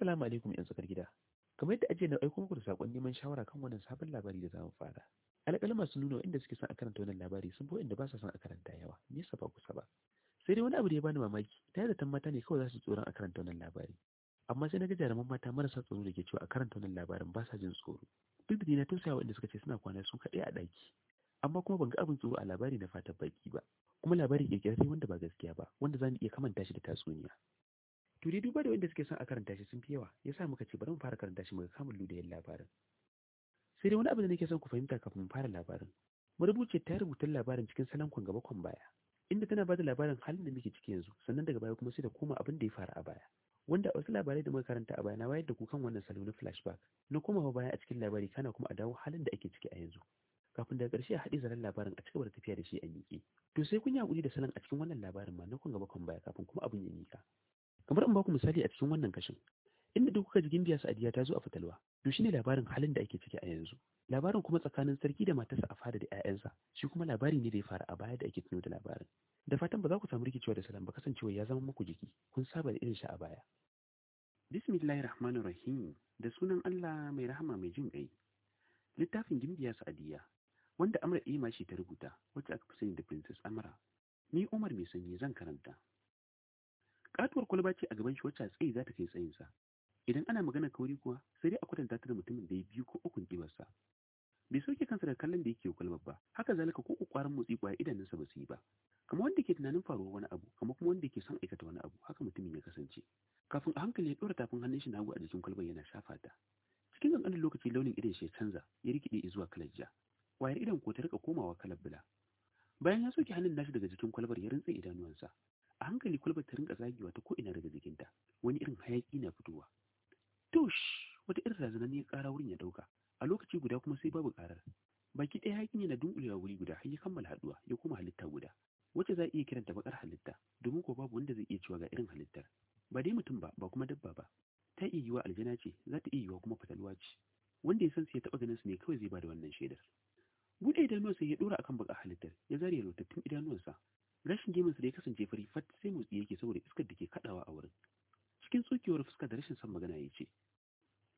Assalamu alaikum ‘yan tsakar gida. Kamar yadda ajiye na aiko muku da saƙon neman shawara kan wannan sabon labari da za mu fara. Alƙalin masu nuna inda suke son a karanta wannan labari sun fi inda ba sa son a karanta yawa, nesa ba kusa ba. Sai dai wani abu da ya bani mamaki, ta yadda mata ne kawai za su tsoron a karanta wannan labari. Amma sai na ga jaruman mata marasa tsoro da ke cewa a karanta wannan labarin ba sa jin tsoro. Duk da na tausaya wa inda suka ce suna kwana su kaɗai a ɗaki. Amma kuma ban ga abin tsoro a labari na fatan baki ba. Kuma labari ƙirƙirarre wanda ba gaskiya ba, wanda za mu iya kamanta shi da tatsuniya. To dai duba da wanda suke son a karanta shi sun fi yawa, ya sa muka ce bari mu fara karanta shi muga kamun ludayen labarin. Sai dai wani abu da nake son ku fahimta kafin mu fara labarin. Marubuciyar ta rubuta labarin cikin salon kwan gaba kwan baya, inda tana ba da labarin halin da muke ciki yanzu, sannan daga baya kuma sai da koma abin da ya faru a baya. Wanda a wasu labarai da muka karanta a baya na wayar da ku kan wannan salo na flashback, na komawa baya a cikin labari kana kuma a dawo halin da ake ciki a yanzu. Kafin daga ƙarshe a haɗe zaren labarin a cigaba da tafiya da shi a miƙe. To sai kun yi haƙuri da salon a cikin wannan labarin ma na kwan gaba baya kafin kuma abin ya miƙa. Kamar in baku misali a cikin wannan kashin inda duk kuka ji gimbiya sa'adiya ta zo a fitalwa to shine labarin halin da ake ciki a yanzu. Labarin kuma tsakanin sarki da matarsa a fada da 'ya'yansa shi kuma labari ne da ya faru a baya da ake tuno da labarin. Da fatan ba za ku samu rikicewa da salam ba kasancewa ya zama muku jiki. Kun saba da irin shi a baya. Bismillahir rahmanir rahim da sunan Allah mai rahama mai jin ƙai. Littafin gimbiya sa'adiya wanda amra ima shi ta rubuta wacce aka fi sani da princess amra. Ni umar mai sanyi zan karanta. Katuwar kwalba ce a gaban shi wacce tsayi za ta kai tsayinsa. Idan ana magana kauri kuwa sai dai a kwatanta ta da mutumin da ya biyu ko ukun kibarsa bai sauke kansa da kallon da yake kwalbar ba haka zalika ko ƙwarin motsi ƙwaya idanunsa ba su yi ba. Kamar wanda ke tunanin faruwar wani abu kamar kuma wanda ke son aikata wani abu haka mutumin ya kasance. Kafin a hankali ya ɗora tafin hannun shi na hagu a jikin kwalbar yana shafa ta. Cikin ƙanƙanin lokaci launin idon shi ya canza ya rikide zuwa kalar ja. Wayar idon ko ta riƙa komawa kalar bula. Bayan ya soke hannun nashi daga jikin kwalbar ya rintse idanuwansa. A hankali kwalbar ta rinka zagewa ta ko'ina daga jikinta. Wani irin hayaki na fitowa. Tush! Wata irin razanan ya kara wurin ya ɗauka a lokaci guda kuma sai babu karar baki ɗaya hayakin yana dunkulewa wuri guda har ya kammala haɗuwa ya koma halitta guda. Wacce za a iya kiranta bakar halitta? Domin ko babu wanda zai iya cewa ga irin halittar. Ba dai mutum ba ba kuma dabba ba. Ta iya yiwa aljana ce za ta iya yiwa kuma fatalwa ce. Wanda ya san su ya taɓa ganin su ne kawai zai ba da wannan shaidar. Buɗe idanuwansa ya ɗora akan bakar halittar ya zare lotattun idanuwansa. Rashin gemunsa da ya kasance fari fat sai motsi yake saboda iskar da ke kadawa a wurin. Cikin tsokewar fuska da rashin son magana ya ce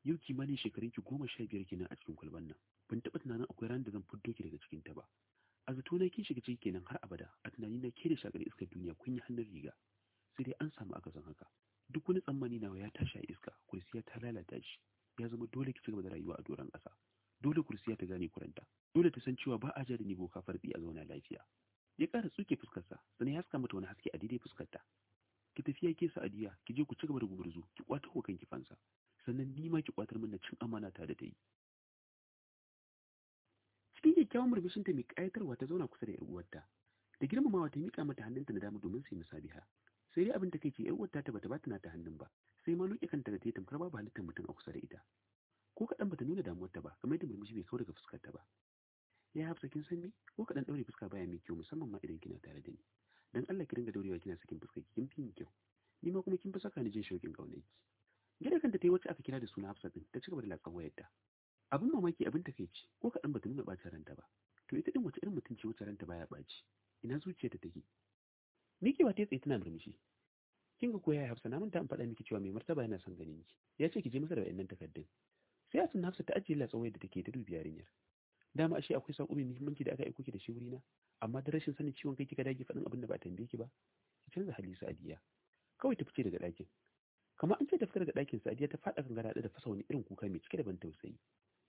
yau kimanin shekarun ki goma sha biyar kenan a cikin kwalban nan. Ban taɓa tunanin akwai ran da zan fiddo ki daga cikin ta ba. A zato na kin shiga ciki kenan har abada. A tunani na ke da shakar iskar duniya kun yi hannun riga. Sai dai an samu akasin haka. Duk wani tsammani nawa ya tashi a iska kursiya ta lalata shi. Ya zama dole ki cigaba da rayuwa a doron ƙasa. Dole kursiya ta gane kuranta. Dole ta san cewa ba a ja da ni boka farɗi a zauna lafiya. Ya ƙara tsuke fuskarsa sannan ya haska mata wani haske a daidai fuskarta. Ki tafiya ke sa'adiya ki je ku ci gaba da gumurzu ki kwata ko kanki fansa. Sannan ni ma ki kwatar min cin amana ta da ta yi. Cikin kyakkyawan murmushin ta mai ƙayatarwa ta zauna kusa da yar uwarta. Da girmamawa ta miƙa mata hannunta na dama domin su yi musabiha. Sai dai abin ta kai ce yar uwarta ta bata bata nata hannun ba sai ma loke kanta da ta yi tamkar babu halittar mutum a kusa da ita. Ko kaɗan bata nuna damuwarta ba kamar yadda murmushi bai kawo daga fuskarta ba. Ya hafsa kin san me ko kaɗan ɗaure fuska baya mai kyau musamman ma idan kina tare da ni. Dan Allah ki dinga daurewa kina sakin fuska kin fi kyau. Ni ma kuma kin fi saka ni jin shauƙin ƙaunarki. Gida kanta ta yi wacce aka kira da suna Hafsa din ta cigaba da latsan wayarta. Abin mamaki abin takeici ko kaɗan bata nuna ɓacin ranta ba. To ita din wace irin mutum ce wacce ranta baya ɓaci? Ina zuciyarta take? Miki ta tsaye tana murmushi. Kin ga koya Hafsa na manta in faɗa miki cewa mai martaba yana son ganin ki ya ce ki je masa da wayannan takardun. Sai a sun Hafsa ta ajiye latsan wayar da take ta dubi yarinyar. Dama ashe akwai sako mai muhimmanci da aka aiko ki da shi wurina. Amma da rashin sanin ciwon kai kika dage faɗin abin da ba tambaye ki ba ki canza hali Sadiya. Kawai ta fice daga ɗakin. Kamar an ce ta fita daga ɗakin Sadiya ta faɗa kan gada da fasa wani irin kuka mai cike da ban tausayi.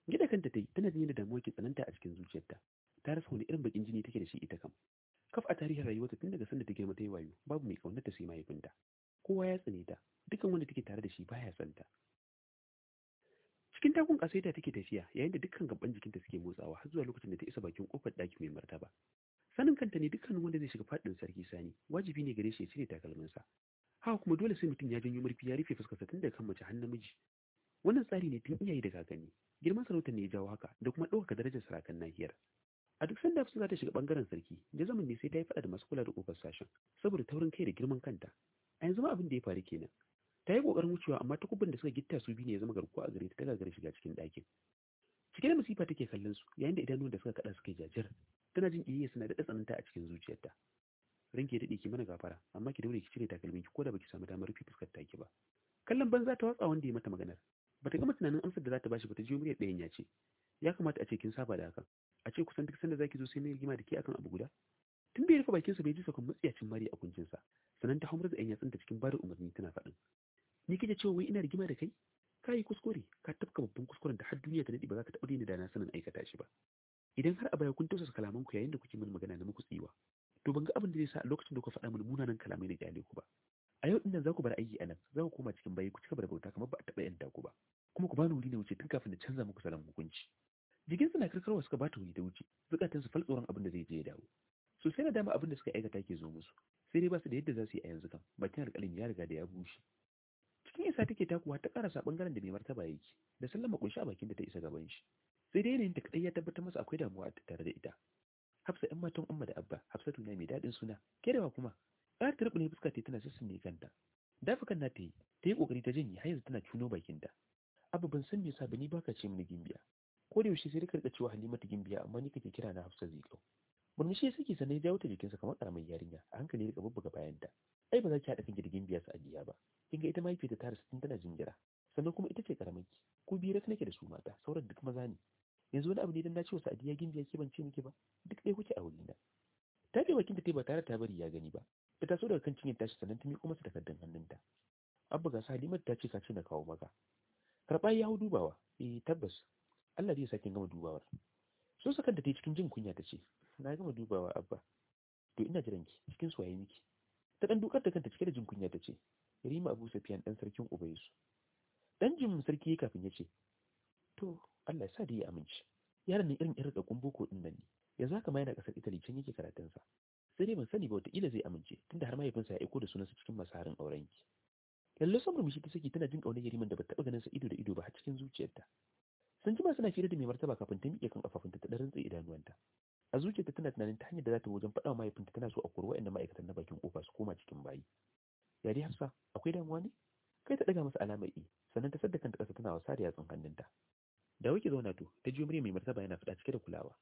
Gida kanta ta yi tana jin da damuwa ke tsananta a cikin zuciyarta. Ta rasa wani irin bakin jini take da shi ita kam. Kaf a tarihin rayuwarta tun daga sanda ta girma ta yi wayo babu mai ƙaunar ta sai mahaifinta. Kowa ya tsane ta. Dukan wanda take tare da shi baya son ta. Cikin takun kasaita take tafiya yayin da dukkan gaban jikinta suke motsawa har zuwa lokacin da ta isa bakin ƙofar ɗaki mai martaba. Sanin kanta ne dukkanin wanda zai shiga faɗin sarki sani wajibi ne gare shi ya cire takalminsa. Haka kuma dole sai mutum ya janyo murfi ya rufe fuskarsa tun daga kan mace har namiji. Wannan tsari ne tun iyaye da kakanni. Girman sarautar ne ya jawo haka da kuma ɗaukaka darajar sarakan nahiyar. A duk sanda za ta shiga ɓangaren sarki da zaman ne sai ta yi faɗa da masu kula da ƙofar sashen saboda taurin kai da girman kanta. A yanzu ma abin da ya faru kenan. Ta yi ƙoƙarin wucewa amma takubban da suka gitta su biyu ne ya zama garkuwa a gare ta ta shiga cikin ɗakin. Cike da masifa take kallon su yayin da idanun da suka kaɗa suka yi jajir. Tana jin iyayya suna da tsananta a cikin zuciyarta. Ranke daɗe ki mana gafara amma ki daure ki cire takalmin ki ko da baki samu damar rufe fuskar taki ba. Kallon banza ta watsa wanda ya mata maganar. Bata gama tunanin amsar da za ta bashi ba ta jiyo muryar ɗayan ya ce ya kamata a ce kin saba da hakan. A ce kusan duk sanda zaki zo sai na rigima da ke akan abu guda? Tun bai rufe bakinsa bai ji saƙon matsiyacin mari a kuncinsa. Sannan ta hamar da ɗan yatsunta cikin ba da umarni tana faɗin ni kike cewa wai ina rigima da kai? Ka yi kuskure ka tafka babban kuskuren da har duniya ta daɗe ba za ka taɓa daina da na sanin aikata shi ba. Idan har a baya kun tausasa kalamanku yayin da kuke min magana na muku tsiwa to ban ga abin da zai sa a lokacin da kuka faɗa mini munanan kalamai na gyale ku ba. A yau ɗin nan za ku bar aiki a nan za ku koma cikin bayi ku cika da bauta kamar ba a taɓa yanta ku ba. Kuma ku bani wuri ne wuce tun kafin da canza muku salon hukunci. Jikinsu na karkarwa suka bata wuri da wuce zukatansu fal tsoron abin da zai je ya dawo. So sai na dama abin da suka aikata ke zo musu sai dai ba su da yadda za su yi a yanzu kan bakin alƙalin ya riga da ya bushe. Cikin isa take takuwa ta karasa ɓangaren da mai martaba yake da sallama ƙunshi a bakin da ta isa gaban shi. Sai dai yanayin ta kadai ya tabbatar masa akwai damuwa tare da ita. Hafsa yan matan umma da abba hafsatu na mai daɗin suna kerewa kuma? Ƙara ta rubune fuska ta tana sassanne kanta. Dafa kan nata yi ta yi ƙoƙari ta janye har yanzu tana cuno bakinta. Abba ban san me yasa ba ni baka ce mini gimbiya. Ko da yaushe sai riƙa riƙa cewa halimatu gimbiya amma ni kake kira na hafsa zikau murmushi ya saki sannan ya jawo ta jikinsa kamar karamar yarinya a hankali riƙa bubbuga bayanta. Ai ba za ki haɗa kanki da gimbiya su ajiya ba. Kin ga ita mahaifiyarta ta rasu tun tana jinjira. Sannan kuma ita ce ƙaramin ki ko biyu rak nake da su mata sauran duk maza ne. Yanzu wani abu ne dan na ce wa sa'adiya gimbiya ke ban ce miki ba? Duk ɗaya kuke a wurina. Ta ce bakin ta ba tare ta bari ya gani ba. Ta taso daga kan cinyar tashi sannan ta miƙo masa takardun hannunta. Abba ga Halimatu ta ce ka ce na kawo maka. Karɓa ya hau dubawa. Eh tabbas. Allah zai sake gama dubawar. So sakan da ta yi cikin jin kunya ta ce na gama dubawa abba. To ina jiran ki. Cikin soyayya miki? Ta dan dukar da kanta cike da jin kunya ta ce Rima Abu Safiyan dan sarkin Ubaysu dan jin sarki kafin ya ce to Allah ya sa da ya amince. Yaron ne irin irin da boko ɗin nan ne. Yanzu haka ma yana ƙasar Italy can yake karatun sa sai dai ban sani ba wataƙila zai amince tunda har mahaifinsa ya aiko da sunansa cikin auren ki lalle son murmushi ta saki tana jin ƙaunar yariman da ba taɓa ganin sa ido da ido ba har cikin zuciyarta. Sun jima suna fira da mai martaba kafin ta miƙe kan kafafunta ta ɗan rantsa idanuwanta. A zuciyarta tana tunanin ta hanyar da za ta wajen faɗa mahaifinta tana so a kori waɗanda ma'aikatan na bakin ƙofa su koma cikin bayi. Ya dai hafsa akwai damuwa ne? Kai ta ɗaga masa alamar i sannan ta sadda kanta ƙasa tana wasa da yatsun hannunta. Da wuke zauna to ta jiyo murya mai martaba yana faɗa cike da kulawa.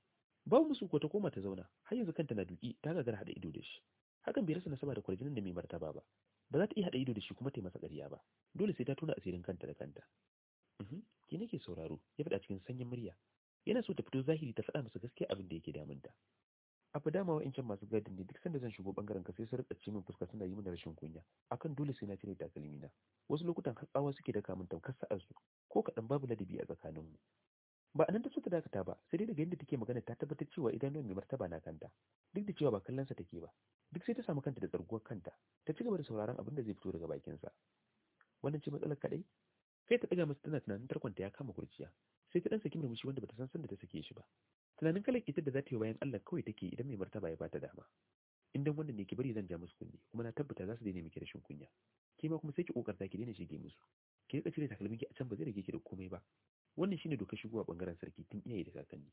Babu musu ko ta koma ta zauna har yanzu kanta na duki ta gagara haɗa ido da shi. Hakan bai rasa nasaba da kwarjinin da mai martaba ba. Ba za ta iya haɗa ido da shi kuma ta yi masa ƙarya ba. Dole sai ta tona asirin kanta da kanta. Ki nake sauraro? ya faɗa cikin sanyin murya. Yana so ta fito zahiri ta faɗa masa gaskiya abin da yake damunta. Abu dama wa'incan masu gadin ne duk sanda zan shigo ɓangaren ka sai su riƙa min fuska suna yi mana rashin kunya. Akan dole sai na cire takalmi na wasu lokutan har tsawa suke daka min tamkar sa'ar su ko kaɗan babu ladabi a tsakaninmu. Ba a nan ta so ta dakata ba sai dai daga yadda take magana ta tabbatar cewa idanuwan mai martaba na kanta. Duk da cewa ba kallon sa take ba duk sai ta samu kanta da tsarguwar kanta ta ci gaba da sauraron abin da zai fito daga bakinsa. Wannan ce matsalar kaɗai? Kai ta ɗaga masa tana tunanin tarkonta ya kama kurciya. Sai ta ɗan saki murmushi wanda bata san sanda ta sake shi ba. Tunanin kalar ita da za ta yi bayan Allah kawai take idan mai martaba ya bata dama. In dan wannan ne ki bari zan ja musu kunne kuma na tabbata za su daina miki rashin kunya. Ke ma kuma sai ki kokarta ki daina shige musu. Ki riƙa cire takalmin ki a can ba zai rage ki da komai ba. Wannan shine dokar shigowa ɓangaren sarki tun iyaye da kakanni.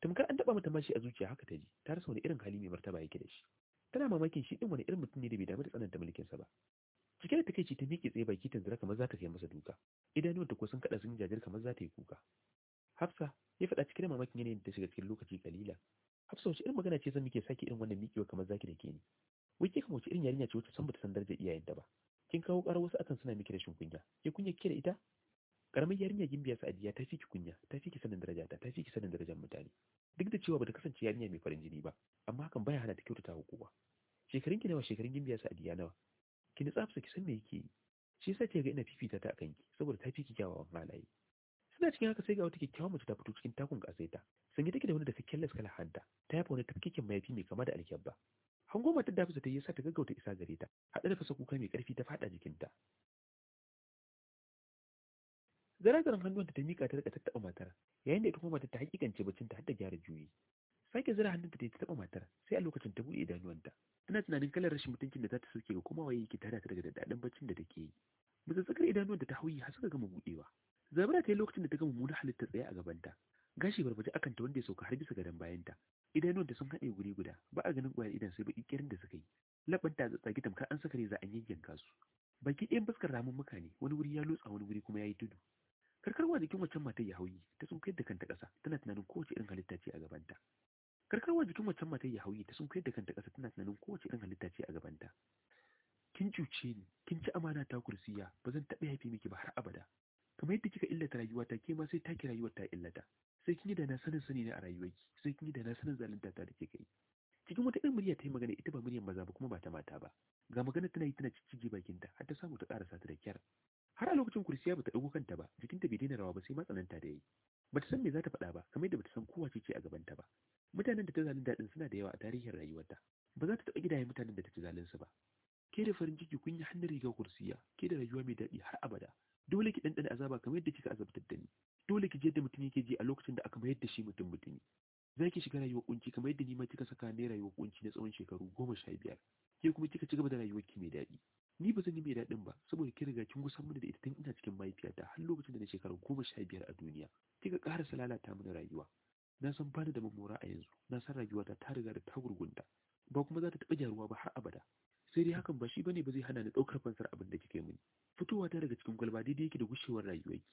Tamkar an taba mata mashi a zuciya haka ta ji ta rasa wani irin hali mai martaba yake da shi. Tana mamakin shi din wani irin mutum ne da bai damu da tsananta mulkinsa ba. Cike da takeici ta miƙe tsaye baki tanzura kamar za ta kai masa duka. Idanuwanta ko sun kada sun jajir kamar za ta yi kuka. Hafsa ya faɗa cikin mamakin yanayin da shiga cikin lokaci kalila Hafsa wace irin magana ce zan muke sake irin wannan miƙewa kamar zaki da ke ni? Wai ke kamar wace irin yarinya ce wacce san bata san darajar iyayenta ba? Kin kawo ƙarar wasu akan suna miki rashin kunya. Ke kunya kike da ita? Karamar yarinya gimbiya sa'adiya ta fi ki kunya ta fi ki sanin darajata ta fi ki sanin darajar mutane. Duk da cewa bata kasance yarinya mai farin jini ba amma hakan baya hana ta kyautata wa kowa. Shekarun ki nawa? Shekarun gimbiya sa'adiya nawa? Ki Hafsa ki san me yake yi. Shi yasa ce ga ina fifita ta akan ki saboda ta fi ki kyawawan halaye. Suna cikin haka sai ga wata kyakkyawan mace ta fito cikin takun kasaita sanye take da wani da kakken kala hanta. Ta yafa wani tafkikin mayafi mai kama da alkyabba. Hango matar da ta yi yasa ta gaggauta isa gare ta haɗe da fasa kuka mai ƙarfi ta faɗa jikinta. Zaragaran hannuwanta ta miƙa ta riƙa tattaɓa matar yayin da ita kuma matar ta hakikance bacinta har da gyara juyi. Sake zira hannunta ta yi taɓa matar sai a lokacin ta buɗe idanuwanta. Tana tunanin kalar rashin mutuncin da za ta sauke ga kuma waye yake tada ta daga daɗin baccin da take yi. Mutsattsakar idanuwanta ta hauyi har suka gama buɗewa. Zabura ta yi lokacin da ta gama mummunar halitta tsaye a gabanta gashi barbaje akan ta wanda ya sauka har bisa gadon bayanta. Idanuwanta sun haɗe guri guda ba a ganin ƙwayar idan sai baki kirin da suka yi. Labanta a tsaki tamkar an saka reza an yayyanka su. Baki ɗayan fuskar ramummuka ne wani wuri ya lotsa wani wuri kuma ya yi tudu. Karkarwa jikin waccan matar ya hauyi ta sun da kanta ƙasa tana tunanin kowace irin halitta ce a gabanta. Karkarwa jikin waccan matar ya hauyi ta sun da kanta ƙasa tana tunanin kowace irin halitta ce a gabanta. Kin cuce ni kin ci amana ta kursiya ba zan taɓa yafe miki ba har abada. Kamar yadda kika illata rayuwata ke ma sai taki rayuwar ta illata. Sai kin yi da na sanin sani ne a rayuwarki sai kin yi da na sanin zalunta ta da kika yi. Cikin wata irin murya ta yi magana ita ba muryar maza ba kuma ba ta mata ba. Ga magana tana yi tana ciccige bakinta har ta samu ta karasa ta da kyar. Har a lokacin kursiya bata ɗago kanta ba jikinta bai daina rawa ba sai matsananta da yayi bata san me za ta faɗa ba kamar yadda bata san kowa ce a gabanta ba. Mutanen da ta zalunta din suna da yawa a tarihin rayuwarta. Ba za ta taɓa gidaye mutanen da ta ci zalunsu ba. Ke da farin ciki kun yi hannun riga kursiya ke da rayuwa mai daɗi har abada. Dole ki ɗanɗana azaba kamar yadda kika azabtar da ni. Dole ki je yadda mutum yake ji a lokacin da aka mayar da shi mutum mutumi. Za ki shiga rayuwar kunci kamar yadda ni ma kika saka ne rayuwar kunci na tsawon shekaru goma sha biyar. Ke kuma kika ci gaba da rayuwar ki mai daɗi. Ni ba zan yi mai daɗin ba saboda ki riga kin gusan mini da ita tun ina cikin mahaifiyata har lokacin da na shekaru goma sha biyar a duniya. Kika ƙarasa lalata mini rayuwa. Na san bani da mamora a yanzu. Na san rayuwata ta riga da ta gurgunta. Ba kuma za ta taɓa gyaruwa ba har abada. Sai dai hakan ba shi ba ne ba zai hana ni ɗaukar fansar abin da kika yi mini. Fitowa ta daga cikin kwalba daidai yake da gushewar rayuwarki.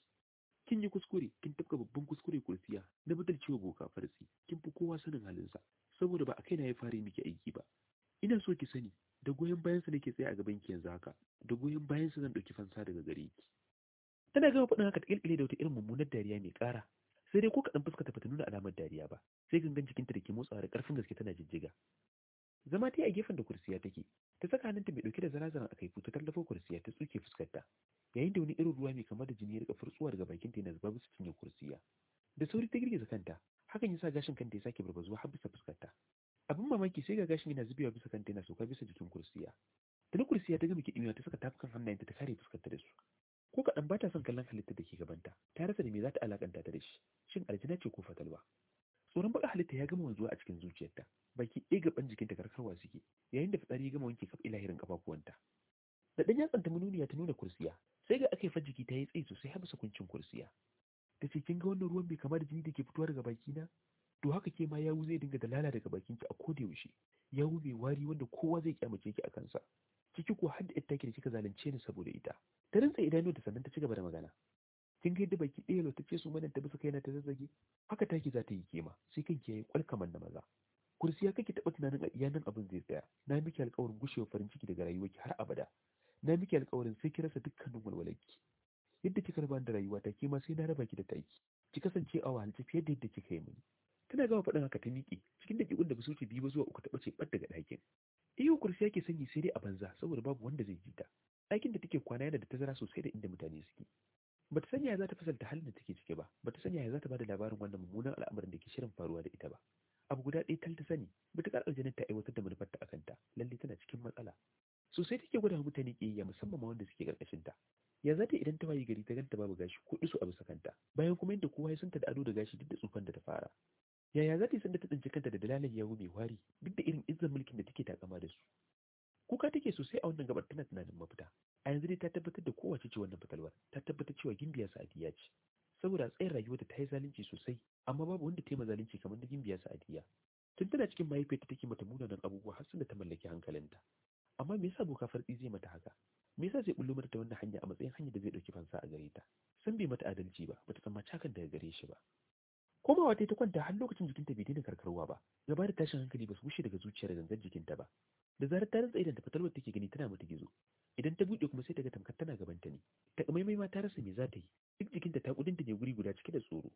Kin yi kuskure kin tafka babban kuskure kursiya na badalcewa boka farsi kin fi kowa sanin halinsa saboda ba a kaina ya fara miki aiki ba. Ina so ki sani da goyon bayansa nake tsaye a gaban ki yanzu haka. Da goyon bayansa zan ɗauki fansa daga gare ki. Tana gama faɗin haka ta da wata irin mummunar dariya mai ƙara. Sai dai ko kaɗan fuska ta bata nuna alamar dariya ba. Sai gangan jikinta da ke motsawa da ƙarfin gaske tana jijjiga. Zama ta a gefen da kursiya take ta saka hannunta mai ɗauke da zarazaran a kaifu ta tallafo kursiya ta tsuke fuskarta. Yayin da wani irin ruwa mai kamar da jini ya riƙa furtsuwa daga bakinta yana zuba bisa cinye kursiya. Da sauri ta girgiza kanta hakan ya sa gashin kanta ya sake barbazuwa har bisa fuskarta. Abin mamaki sai ga gashin yana zubewa bisa kanta yana sauka bisa jikin kursiya. Tuni kursiya ta gama kiɗimewa ta saka tafukan hannayenta ta kare fuskarta da su. Ko kaɗan ba ta son kallon halittar da ke gabanta ta rasa da me za ta alakanta ta da shi. Shin aljina ce ko fatalwa? Tsoron baka halitta ya gama wanzuwa a cikin zuciyarta. Baki ɗaya gaban jikinta karkarwa suke yayin da fitsari ya gama wanke kaf ilahirin kafafuwanta da ɗan yatsan ta manuniya ta nuna kursiya sai ga aka yi jiki ta yi tsayi sosai har bisa kuncin kursiya. Ta ce kin ga wannan ruwan bai kama da jini da ke fitowa daga baki na to haka ke ma yawu zai dinga dalala daga bakin ki a koda yaushe. Yawu mai wari wanda kowa zai kyamace ki a kansa. Ciki ko har da ita da kika zalunce ni saboda ita. Ta rantsa idanu da sannan ta ci gaba da magana. Kin ga yadda baki ɗaya lotace su manan ta bisa kaina ta zazzage? Haka taki za ta yi kema sai kanki yayi kwalkaman na maza. Kursiya kake taɓa tunanin a iya nan abin zai tsaya. Na miki alƙawarin gushewa farin ciki daga rayuwarki har abada. Na miki alƙawarin sai ki rasa dukkanin walwalarki. Yadda kika raba da rayuwata ke ma sai na raba ki da taki. Ki kasance a wahalce fiye da yadda kika yi mini. Tana gama faɗin haka ta miƙe cikin daƙiƙun da ba su wuce biyu ba zuwa uku ta ɓace ɓat daga ɗakin. Iyo kursiya ke sanyi sai dai a banza saboda babu wanda zai ji ta. Ɗakin da take kwana yana da tazara sosai da inda mutane suke. Bata sanya ya za ta fasalta halin da take ciki ba bata sanya ya za ta ba da labarin wannan mummunan al'amarin da ke shirin faruwa da ita ba. Abu guda ɗaya tal ta sani mutukar aljanin ta aiwatar da manufarta a kanta lalle tana cikin matsala. Sosai take gwada mutane ƙiyayya musamman ma wanda suke ƙarƙashin ta ya za ta idan ta wayi gari ta ganta babu gashi ko iso a bisa kanta bayan kuma yadda kowa ya santa da ado da gashi duk da tsufan da ta fara. Yaya za ta yi sanda ta tsinci kanta da dalalar yawo mai wari duk da irin izzan mulkin da take takama da su? Kuka take sosai a wannan gabar tana tunanin mafita. Yanzu dai ta tabbatar da kowace ce wannan fitalwar ta tabbatar cewa gimbiya sa'adiya ce. Saboda tsayin rayuwarta ta yi zalunci sosai amma babu wanda ta yi zalunci kamar na gimbiya sa'adiya tun tana cikin mahaifiyarta take mata munanan abubuwa har da ta mallaki hankalinta. Amma me yasa boka fartsi zai mata haka? Me yasa zai bullo mata ta wannan hanya a matsayin hanya da zai ɗauki fansa a gare ta? San bai mata adalci ba bata tsammaci hakan daga gare shi ba. Komawa ta kwanta har lokacin jikinta bai daina karkarwa ba. Gaba da tashin hankali ba su wuce daga zuciyar gangan jikinta ba. Da zarar ta rantsa idan ta fitarwar take gani tana mata gizo. Idan ta buɗe kuma sai ta ga tamkar tana gabanta ne. Ta kamaimai ma ta rasa me za ta yi. Duk jikinta ta kudinta ne guri guda cike da tsoro.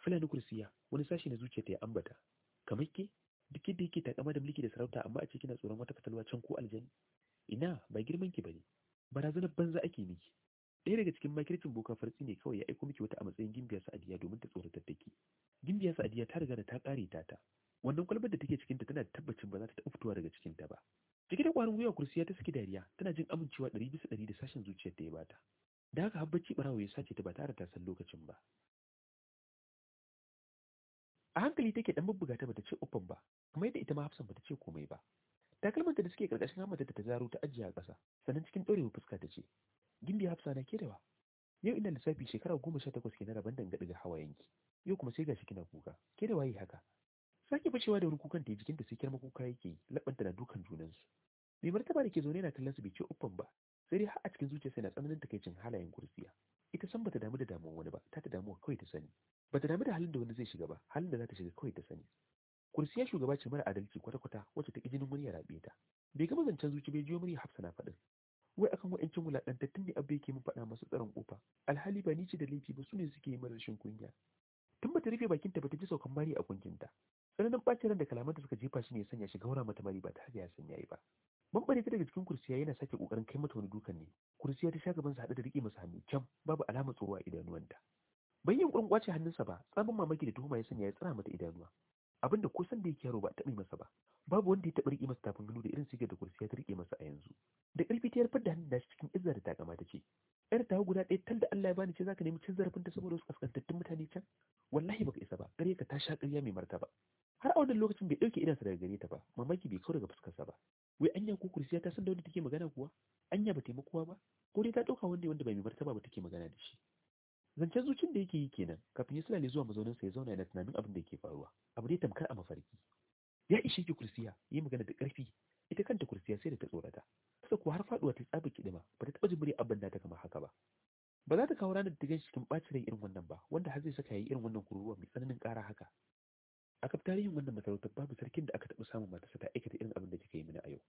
Fulani kursiya wani sashi na zuciyarta ya ambata. Kamar ke? Duk yadda yake takama da mulki da sarauta amma a ce kina tsoron wata fatalwa can ko aljani. Ina ba girman ki ba ne. Barazanar banza ake miki. Ɗaya daga cikin makircin boka fartsi ne kawai ya aiko miki wata a matsayin gimbiya sa'adiya domin ta tsoratar da ke. Gimbiya sa'adiya ta riga da ta ƙare ta ta. Wannan kwalbar da take cikinta tana da tabbacin ba za ta taɓa fitowa daga cikinta ba. Cike da ƙwarin gwiwa kursiya ta saki dariya tana jin amincewa ɗari bisa ɗari da sashen zuciyar da ya bata da haka habbaci ɓarawo ya sace ta ba tare ta san lokacin ba. A hankali take dan bubbuga ta bata ce uffan ba kuma yadda ita ma hafsan bata ce komai ba. Takalmanta da suke ƙarƙashin hamata ta zaro ta ajiye a ƙasa sannan cikin ɗorewa fuska ta ce gimbi hafsa na ke dawa yau ina lissafi shekara goma sha takwas kenan rabon dangaɗi ga hawayenki yau kuma sai gashi kina kuka. Ke da waye haka? Sake fashewa da wani kukan ta jikinta sai kirma kuka yake labanta na dukan junansu. Mai martaba da ke zaune na kallon su bai ce uffan ba sai dai har a cikin zuciyarsa yana tsananin takaicin halayen kursiya. Ita san bata damu da damuwa wani ba ta ta damuwa kawai ta sani. Bata damu da halin da wani zai shiga ba halin da za ta shiga kawai ta sani. Kursiya shugaba ce mara adalci kwata-kwata wacce ta jinin wani ya raɓe ta. Bai gama zancen zuci bai jiyo murya hafsa na faɗin. Wai akan wa'ancin wulaƙantattun ne abba yake min faɗa masu tsaron ƙofa alhali ba ni ce da laifi ba su ne suke yi mara rashin kunya. Tun bata rufe bakinta ba ta ji saukan mari a kunkinta tsananin ɓacin ran da kalamanta suka jefa shi ne ya sanya shi gaura mata mari ba tare da ya san yayi ba. Bambare ta daga cikin kursiya yana sake ƙoƙarin kai mata wani dukan ne. Kursiya ta sha gaban sa haɗe da riƙe masa hannu kyam babu alamar tsoro a idanuwanta. Bai yin kurin ƙwace hannunsa ba tsabin mamaki da tuhuma ya sanya ya tsira mata idanuwa. Abinda ko san da yake yaro ba taɓa masa ba. Babu wanda ya taɓa riƙe masa tafin hannu da irin sigar da kursiya ta riƙe masa a yanzu. Da ƙarfi ta yarfar da hannun nashi cikin izza da takama ta ce yar tawa guda ɗaya tal da Allah ya bani ce zaka nemi cin zarafin ta saboda wasu kaskantattun mutane can? Wallahi baka isa ba ƙarya ka ta sha ƙarya mai martaba. Har a wannan lokacin bai ɗauke idansa daga gare ta ba. Mamaki bai kawo daga fuskarsa ba. Wai anya ko kursiya ta san da wanda take magana kuwa? Anya ba taimakowa ba? Ko dai ta ɗauka wanda wanda bai mai martaba ba take magana da shi? Zancen zucin da yake yi kenan kafin ya sulale zuwa mazauninsa ya zauna yana tunanin abin da yake faruwa. Abu dai tamkar a mafarki. Ya ishe ki kursiya yi magana da ƙarfi. Ita kanta kursiya sai da ta tsorata. Kasa kuwa har faɗuwa ta tsaba kidima ba ta taba jin murya abin da ta kama haka ba. Ba za ta kawo ranar da ta gan shi cikin ɓacin rai irin wannan ba wanda har zai saka yayi irin wannan kururuwa mai tsananin ƙara haka. A kaf tarihin wannan masarautar babu sarkin da aka taɓa samun matarsa ta aikata irin abin da kika yi mini a yau.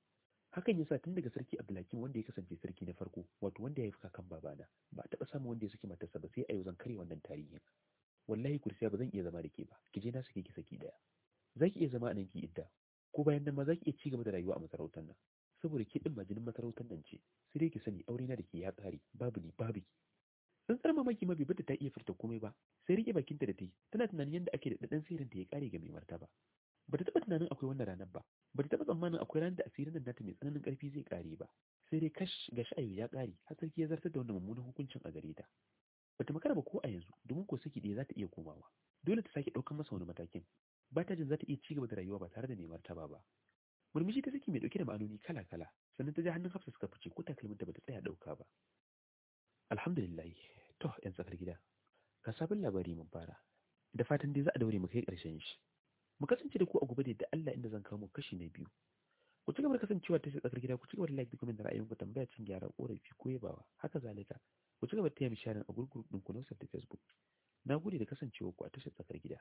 Hakan yasa tun daga sarki Abdulhakim wanda ya kasance sarki na farko wato wanda ya yi kakan babana ba a taɓa samun wanda ya saki matarsa ba sai a yau zan karya wannan tarihin. Wallahi kursiya ba zan iya zama da ke ba. Ki je na sake ki saki ɗaya za ki iya zama a nan ki idda. Ko bayan nan ma za ki iya ci gaba da rayuwa a masarautar nan. Saboda ke din majinin masarautar nan ce. Sai dai ki sani aure na da ke ya tsare babu ni babu ki. Tsantsar mamaki ma bata ta iya furta komai ba. Sai riƙe bakinta da ta yi. Tana tunanin yadda ake da dadan sirrin ta ya kare ga mai martaba. Bata taba tunanin akwai wannan ranar ba. Bata taba tsammanin akwai ranar da asirin nan nata mai tsananin ƙarfi zai kare ba. Sai dai kash ga sha'ayi ya kare har sarki ya zartar da wannan mummunan hukuncin a gare ta. Bata makara ba ko a yanzu domin ko saki ɗaya za ta iya komawa. Dole ta sake ɗaukan masa wani matakin. Ba ta jin za ta iya ci gaba da rayuwa ba tare da mai martaba ba. Murmushi ta saki mai ɗauke da ma'anoni kala kala sannan ta ji hannun hafsa suka fice ko takalmin ta bata tsaya ɗauka ba. Alhamdulillah. To yan tsakar gida ka sabon labari mun fara. Da fatan dai za a daure mu kai ƙarshen shi. Mu kasance da ku a gobe da yadda Allah inda zan kawo mu kashi na biyu. Ku ci gaba da kasancewa ta tsakar gida ku ci gaba da like da comment da tambaya cin gyara korafi ko yabawa. Haka zalika. Ku ci gaba da taya mi sharing a gurgurun ɗinku na da Facebook. Na gode da kasancewa ku a tashar tsakar gida.